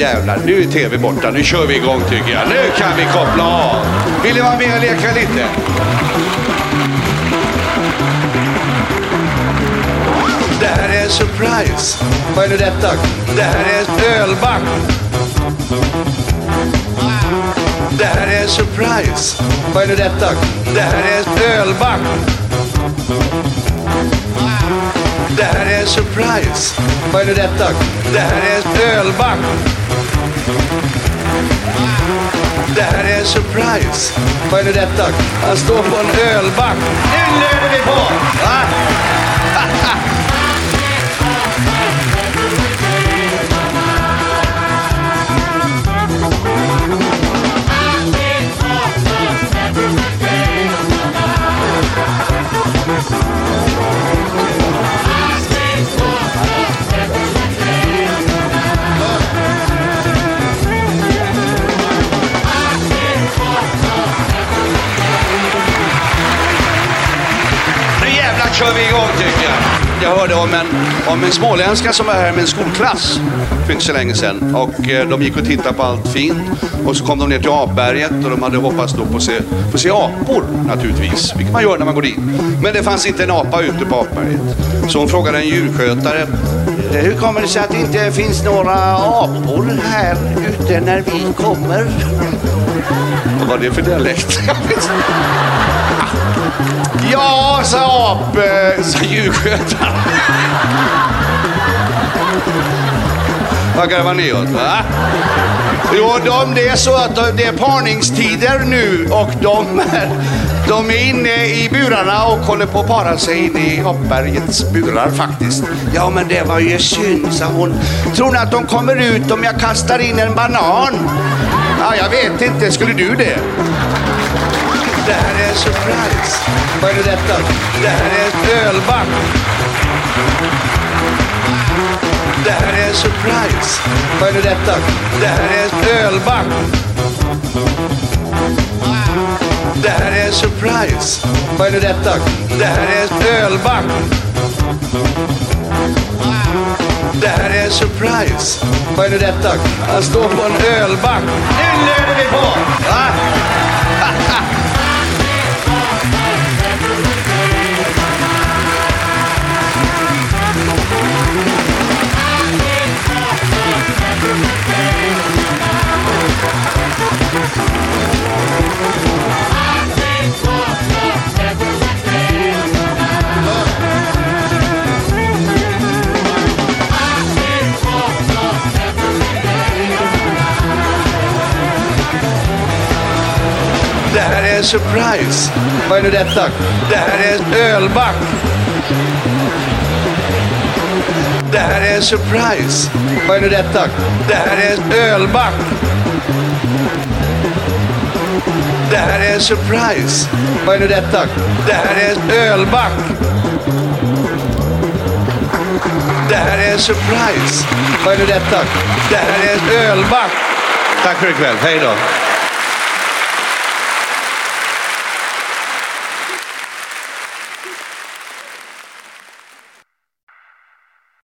jävlar, nu är tv borta. Nu kör vi igång tycker jag. Nu kan vi koppla av. Vill ni vara med och leka lite? Det här är en surprise. Vad är nu detta? Det här är en ölback. Det här är en surprise. Vad är nu detta? Det här är en ölback. Det här är en surprise. Vad är nu detta? Det här är en ölback. Det här är en surprise. Vad är nu detta? Han står på en ölback. Nu lever vi på! Kör vi igång tycker jag. Jag hörde om en, om en småländska som var här med en skolklass för inte så länge sedan. Och eh, de gick och tittade på allt fint. Och så kom de ner till apberget och de hade hoppats då på att se, få se apor naturligtvis. Vilket man gör när man går dit. Men det fanns inte en apa ute på apberget. Så hon frågade en djurskötare. Eh, hur kommer det sig att det inte finns några apor här ute när vi kommer? Vad var det för dialekt? Jag sa ap... eh, djurskötaren. Vad garvar ni åt, va? Jo, de, det är så att de- det är parningstider nu och de, de är inne i burarna och håller på att para sig inne i hoppbergets burar faktiskt. Ja, men det var ju synd, sa hon. Tror ni att de kommer ut om jag kastar in en banan? Ja, jag vet inte. Skulle du det? Det här är en surprise. Vad är det detta? Det här är ett ölback. Det här är en surprise. Vad är det detta? Det här är ett ölback. Det här är en surprise. Vad är det detta? Det här är ett ölback. Det här är en surprise. Vad är det detta? Han står på en ölback. Nu lever vi på! Va? Är en surprise. Vad är nu detta? Det här är ett ölback. Det här är en surprise. Vad är nu detta? Det här är ett ölback. Det här är en surprise. Vad är nu detta? Det här är ett ölback. Det här är en surprise. Vad är nu detta? Det här är ett ölback. Tack för ikväll. Hej då.